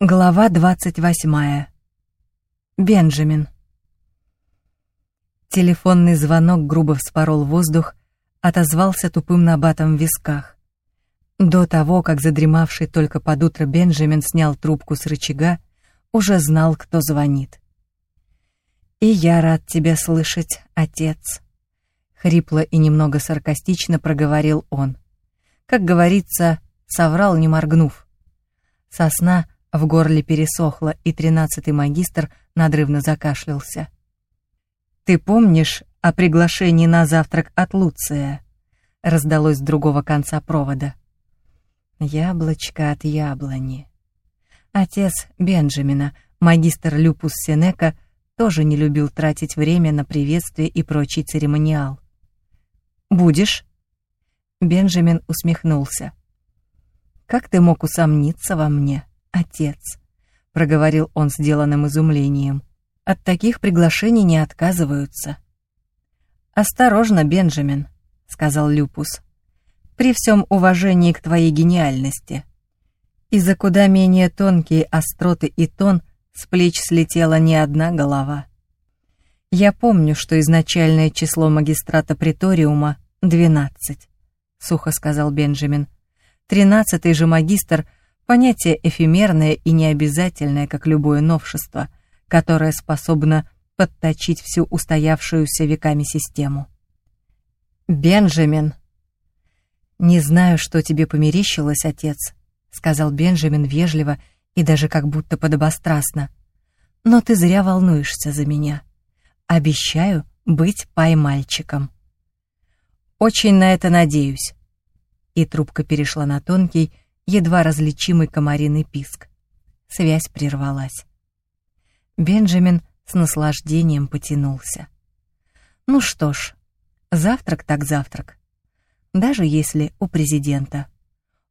Глава двадцать восьмая. Бенджамин. Телефонный звонок грубо вспорол воздух, отозвался тупым набатом в висках. До того, как задремавший только под утро Бенджамин снял трубку с рычага, уже знал, кто звонит. «И я рад тебя слышать, отец», — хрипло и немного саркастично проговорил он. Как говорится, соврал, не моргнув. Сосна — в горле пересохло, и тринадцатый магистр надрывно закашлялся. «Ты помнишь о приглашении на завтрак от Луция?» раздалось с другого конца провода. «Яблочко от яблони». Отец Бенджамина, магистр Люпус Сенека, тоже не любил тратить время на приветствие и прочий церемониал. «Будешь?» Бенджамин усмехнулся. «Как ты мог усомниться во мне?» Отец», — проговорил он сделанным изумлением. «От таких приглашений не отказываются». «Осторожно, Бенджамин», — сказал Люпус. «При всем уважении к твоей гениальности. И за куда менее тонкие остроты и тон с плеч слетела не одна голова. Я помню, что изначальное число магистрата Приториума — двенадцать», — сухо сказал Бенджамин. «Тринадцатый же магистр — Понятие эфемерное и необязательное, как любое новшество, которое способно подточить всю устоявшуюся веками систему. «Бенджамин!» «Не знаю, что тебе померещилось, отец», — сказал Бенджамин вежливо и даже как будто подобострастно. «Но ты зря волнуешься за меня. Обещаю быть поймальчиком». «Очень на это надеюсь». И трубка перешла на тонкий, едва различимый комариный писк. Связь прервалась. Бенджамин с наслаждением потянулся. Ну что ж, завтрак так завтрак. Даже если у президента.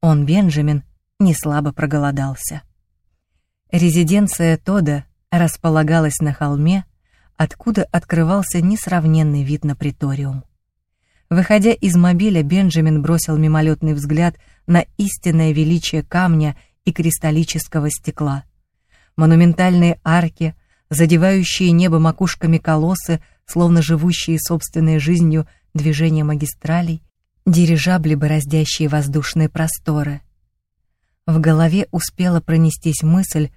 Он, Бенджамин, не слабо проголодался. Резиденция Тода располагалась на холме, откуда открывался несравненный вид на приториум. Выходя из мобиля, Бенджамин бросил мимолетный взгляд на истинное величие камня и кристаллического стекла. Монументальные арки, задевающие небо макушками колоссы, словно живущие собственной жизнью движения магистралей, дирижабли, бороздящие воздушные просторы. В голове успела пронестись мысль,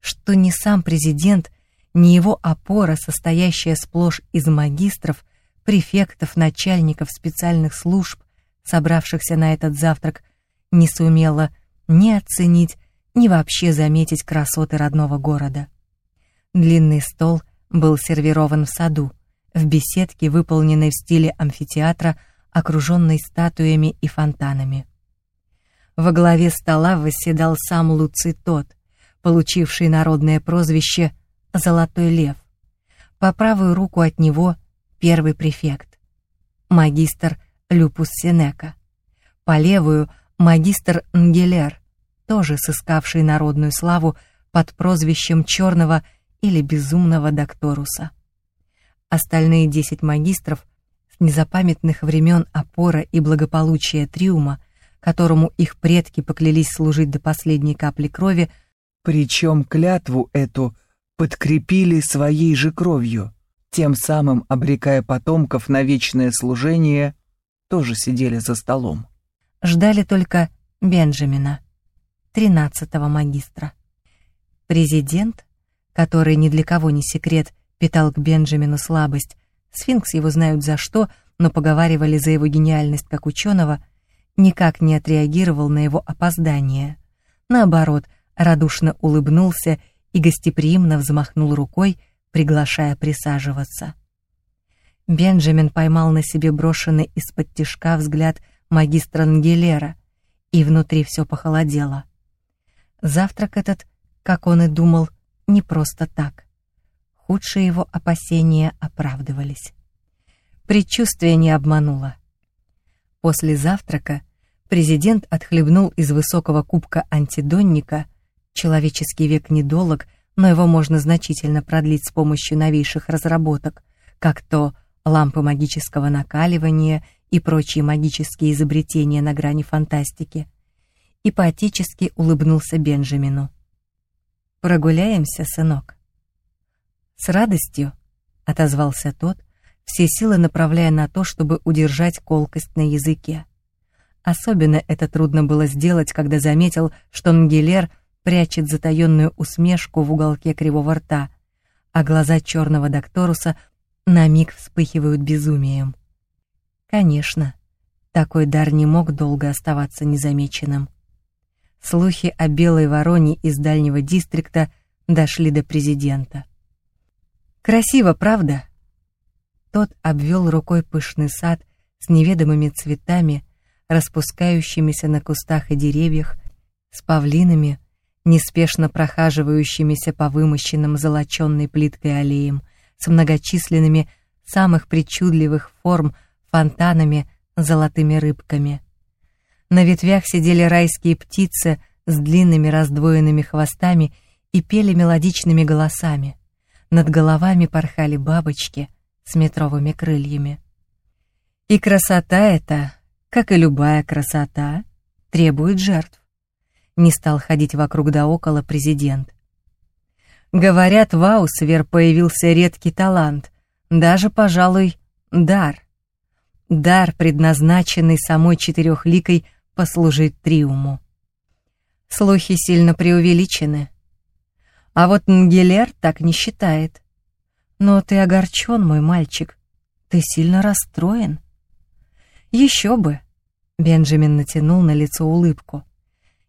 что ни сам президент, ни его опора, состоящая сплошь из магистров, префектов, начальников специальных служб, собравшихся на этот завтрак, не сумела ни оценить, ни вообще заметить красоты родного города. Длинный стол был сервирован в саду, в беседке, выполненной в стиле амфитеатра, окруженной статуями и фонтанами. Во главе стола восседал сам Луций Тот, получивший народное прозвище «Золотой лев». По правую руку от него — первый префект, магистр Люпус Сенека, по левую магистр Нгелер, тоже сыскавший народную славу под прозвищем черного или безумного докторуса. Остальные десять магистров с незапамятных времен опора и благополучия Триума, которому их предки поклялись служить до последней капли крови, причем клятву эту подкрепили своей же кровью тем самым обрекая потомков на вечное служение, тоже сидели за столом. Ждали только Бенджамина, тринадцатого магистра. Президент, который ни для кого не секрет, питал к Бенджамину слабость, сфинкс его знают за что, но поговаривали за его гениальность как ученого, никак не отреагировал на его опоздание. Наоборот, радушно улыбнулся и гостеприимно взмахнул рукой, приглашая присаживаться. Бенджамин поймал на себе брошенный из-под тишка взгляд магистра Ангелера, и внутри все похолодело. Завтрак этот, как он и думал, не просто так. Худшие его опасения оправдывались. Предчувствие не обмануло. После завтрака президент отхлебнул из высокого кубка антидонника, человеческий век недолог — но его можно значительно продлить с помощью новейших разработок, как то лампы магического накаливания и прочие магические изобретения на грани фантастики. И поотечески улыбнулся Бенджамину. Прогуляемся, сынок?» «С радостью», — отозвался тот, все силы направляя на то, чтобы удержать колкость на языке. Особенно это трудно было сделать, когда заметил, что Нгелер прячет затаенную усмешку в уголке кривого рта, а глаза черного докторуса на миг вспыхивают безумием. Конечно, такой дар не мог долго оставаться незамеченным. Слухи о белой вороне из дальнего дистрикта дошли до президента. «Красиво, правда?» Тот обвел рукой пышный сад с неведомыми цветами, распускающимися на кустах и деревьях, с павлинами, неспешно прохаживающимися по вымощенным золоченной плиткой аллеям, с многочисленными самых причудливых форм фонтанами, золотыми рыбками. На ветвях сидели райские птицы с длинными раздвоенными хвостами и пели мелодичными голосами. Над головами порхали бабочки с метровыми крыльями. И красота эта, как и любая красота, требует жертв. Не стал ходить вокруг да около президент. Говорят, в Аусвер появился редкий талант, даже, пожалуй, дар. Дар, предназначенный самой четырехликой послужить Триуму. Слухи сильно преувеличены. А вот Нгелер так не считает. Но ты огорчен, мой мальчик. Ты сильно расстроен. Еще бы. Бенджамин натянул на лицо улыбку.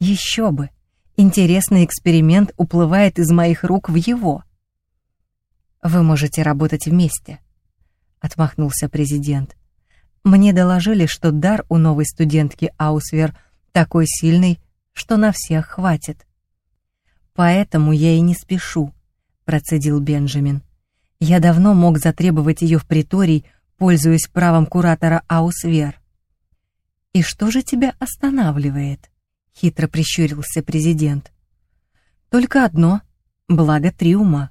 Еще бы. Интересный эксперимент уплывает из моих рук в его. Вы можете работать вместе, отмахнулся президент. Мне доложили, что дар у новой студентки Аусвер такой сильный, что на всех хватит. Поэтому я и не спешу, процедил Бенджамин. Я давно мог затребовать ее в приторий, пользуясь правом куратора Аусвер. И что же тебя останавливает? хитро прищурился президент. Только одно благо Триума.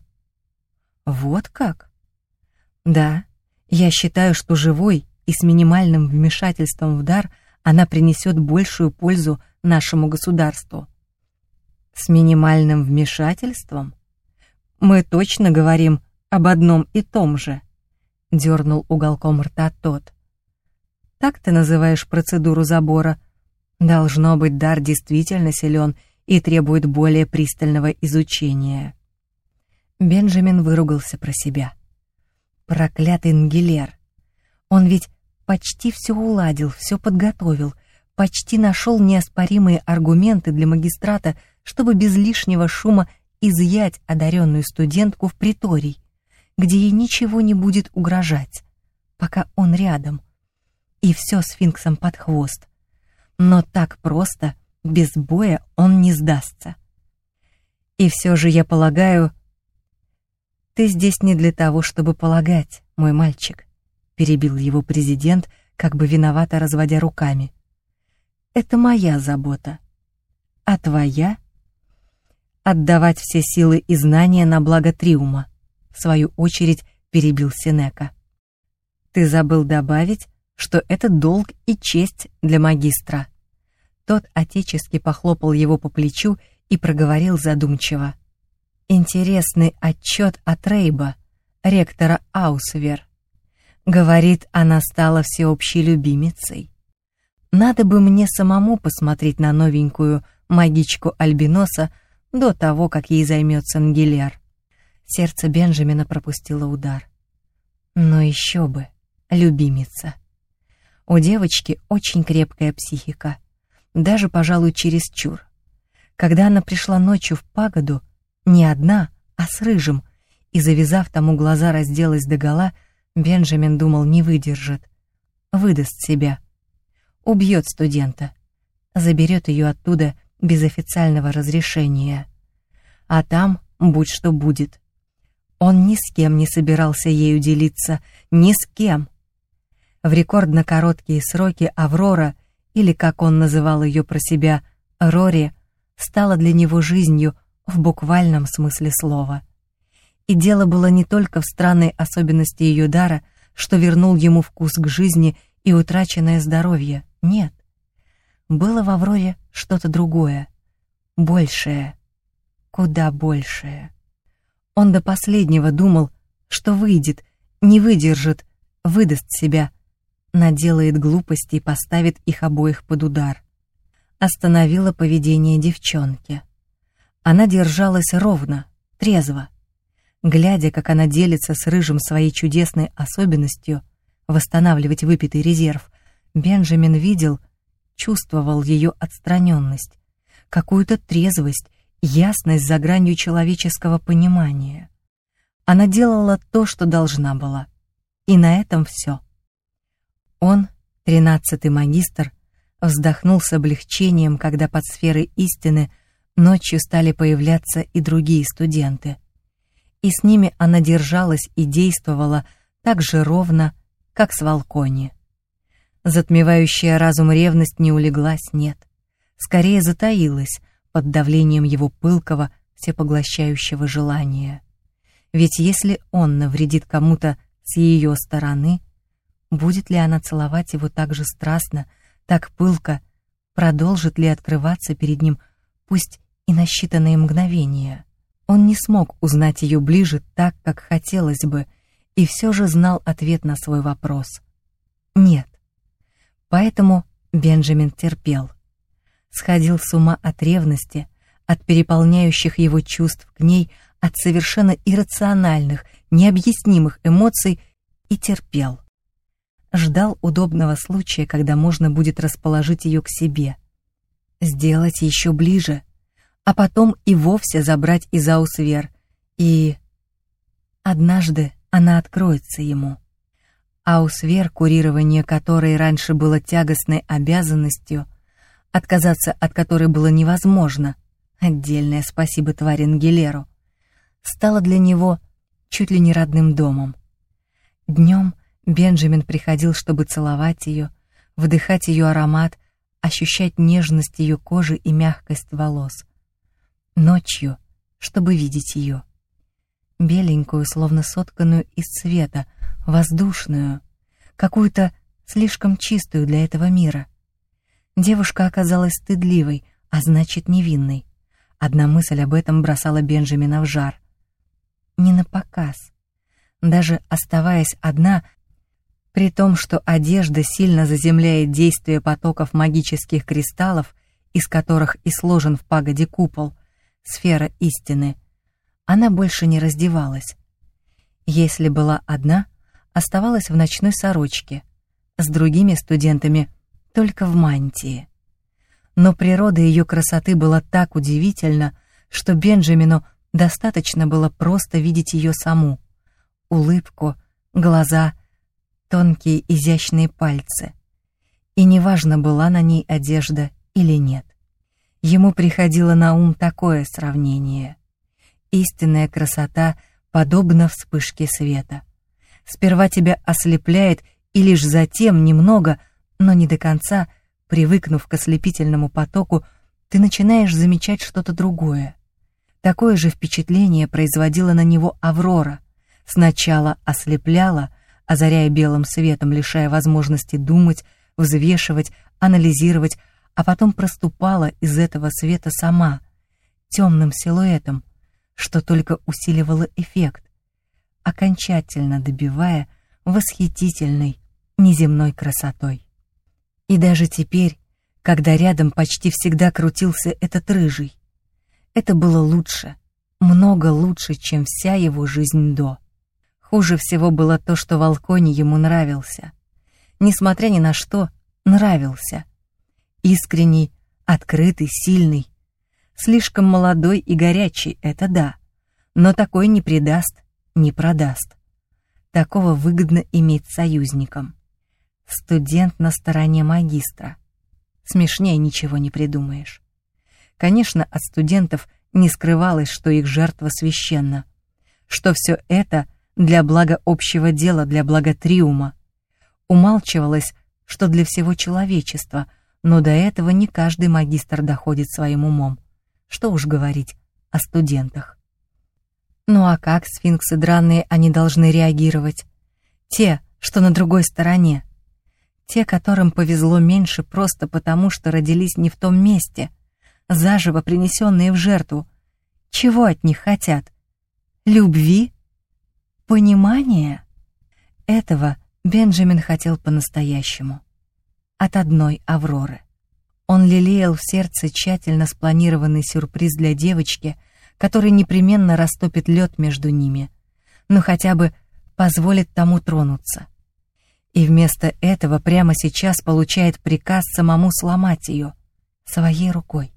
Вот как? Да, я считаю, что живой и с минимальным вмешательством в дар она принесет большую пользу нашему государству. С минимальным вмешательством? Мы точно говорим об одном и том же, дернул уголком рта тот. Так ты называешь процедуру забора? Должно быть, дар действительно силен и требует более пристального изучения. Бенджамин выругался про себя. Проклятый Нгелер. Он ведь почти все уладил, все подготовил, почти нашел неоспоримые аргументы для магистрата, чтобы без лишнего шума изъять одаренную студентку в приторий где ей ничего не будет угрожать, пока он рядом. И все сфинксом под хвост. Но так просто, без боя, он не сдастся. И все же я полагаю... Ты здесь не для того, чтобы полагать, мой мальчик, перебил его президент, как бы виновато разводя руками. Это моя забота. А твоя? Отдавать все силы и знания на благо Триума в свою очередь перебил Сенека. Ты забыл добавить, что это долг и честь для магистра. Тот отечески похлопал его по плечу и проговорил задумчиво. Интересный отчет от Рейба, ректора Аусвер. Говорит, она стала всеобщей любимицей. Надо бы мне самому посмотреть на новенькую магичку Альбиноса до того, как ей займется Ангелиар. Сердце Бенджамина пропустило удар. Но еще бы, любимица. У девочки очень крепкая психика, даже, пожалуй, чересчур. Когда она пришла ночью в пагоду, не одна, а с рыжим, и, завязав тому глаза, разделась догола, Бенджамин думал, не выдержит. Выдаст себя. Убьет студента. Заберет ее оттуда без официального разрешения. А там будь что будет. Он ни с кем не собирался ею делиться, ни с кем. В рекордно короткие сроки Аврора, или как он называл ее про себя, Рори, стала для него жизнью в буквальном смысле слова. И дело было не только в странной особенности ее дара, что вернул ему вкус к жизни и утраченное здоровье. Нет. Было в Авроре что-то другое, большее. куда большее. Он до последнего думал, что выйдет, не выдержит, выдаст себя, наделает глупости и поставит их обоих под удар. Остановила поведение девчонки. Она держалась ровно, трезво. Глядя, как она делится с Рыжим своей чудесной особенностью восстанавливать выпитый резерв, Бенджамин видел, чувствовал ее отстраненность, какую-то трезвость, ясность за гранью человеческого понимания. Она делала то, что должна была. И на этом все. Он, тринадцатый магистр, вздохнул с облегчением, когда под сферой истины ночью стали появляться и другие студенты. И с ними она держалась и действовала так же ровно, как с Волкони. Затмевающая разум ревность не улеглась, нет. Скорее затаилась под давлением его пылкого, всепоглощающего желания. Ведь если он навредит кому-то с ее стороны, будет ли она целовать его так же страстно, так пылко, продолжит ли открываться перед ним, пусть и на считанные мгновения. Он не смог узнать ее ближе так, как хотелось бы, и все же знал ответ на свой вопрос. Нет. Поэтому Бенджамин терпел. Сходил с ума от ревности, от переполняющих его чувств к ней, от совершенно иррациональных, необъяснимых эмоций и терпел. Ждал удобного случая, когда можно будет расположить ее к себе, сделать еще ближе, а потом и вовсе забрать из Аусвер, и... Однажды она откроется ему. Аусвер, курирование которой раньше было тягостной обязанностью, отказаться от которой было невозможно, отдельное спасибо Тварингелеру, стало для него чуть ли не родным домом. Днем Бенджамин приходил, чтобы целовать ее, вдыхать ее аромат, ощущать нежность ее кожи и мягкость волос. Ночью, чтобы видеть ее. Беленькую, словно сотканную из цвета, воздушную, какую-то слишком чистую для этого мира. Девушка оказалась стыдливой, а значит невинной. Одна мысль об этом бросала Бенджамина в жар. Не на показ. Даже оставаясь одна, при том, что одежда сильно заземляет действие потоков магических кристаллов, из которых и сложен в пагоде купол, сфера истины, она больше не раздевалась. Если была одна, оставалась в ночной сорочке, с другими студентами только в мантии. Но природа ее красоты была так удивительна, что Бенджамину достаточно было просто видеть ее саму. Улыбку, глаза, тонкие изящные пальцы. И неважно, была на ней одежда или нет. Ему приходило на ум такое сравнение. Истинная красота подобна вспышке света. Сперва тебя ослепляет, и лишь затем немного, но не до конца, привыкнув к ослепительному потоку, ты начинаешь замечать что-то другое. Такое же впечатление производила на него Аврора. Сначала ослепляла, озаряя белым светом, лишая возможности думать, взвешивать, анализировать, а потом проступала из этого света сама, темным силуэтом, что только усиливало эффект, окончательно добивая восхитительной, неземной красотой. И даже теперь, когда рядом почти всегда крутился этот рыжий, это было лучше, много лучше, чем вся его жизнь до. Хуже всего было то, что Волкони ему нравился. Несмотря ни на что, нравился. Искренний, открытый, сильный. Слишком молодой и горячий, это да. Но такой не предаст, не продаст. Такого выгодно иметь союзником. Студент на стороне магистра. Смешнее ничего не придумаешь. Конечно, от студентов не скрывалось, что их жертва священна, что все это для блага общего дела, для блага триума. Умалчивалось, что для всего человечества, но до этого не каждый магистр доходит своим умом. Что уж говорить о студентах. Ну а как сфинксы драные они должны реагировать? Те, что на другой стороне. Те, которым повезло меньше просто потому, что родились не в том месте — заживо принесенные в жертву, Чего от них хотят? Любви? Понимания? Этого Бенджамин хотел по-настоящему. От одной Авроры. Он лелеял в сердце тщательно спланированный сюрприз для девочки, который непременно растопит лед между ними, но хотя бы позволит тому тронуться. И вместо этого прямо сейчас получает приказ самому сломать ее своей рукой,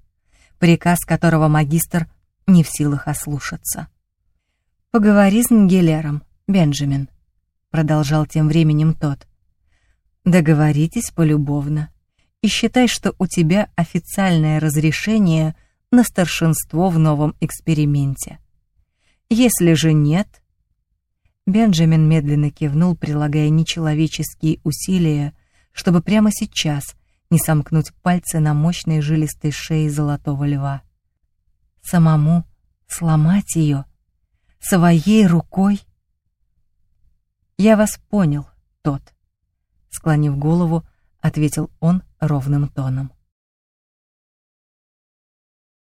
приказ которого магистр не в силах ослушаться. «Поговори с Нгелером, Бенджамин», — продолжал тем временем тот. «Договоритесь полюбовно и считай, что у тебя официальное разрешение на старшинство в новом эксперименте. Если же нет...» Бенджамин медленно кивнул, прилагая нечеловеческие усилия, чтобы прямо сейчас не сомкнуть пальцы на мощной жилистой шее золотого льва. Самому сломать ее своей рукой? «Я вас понял, тот», — склонив голову, ответил он ровным тоном.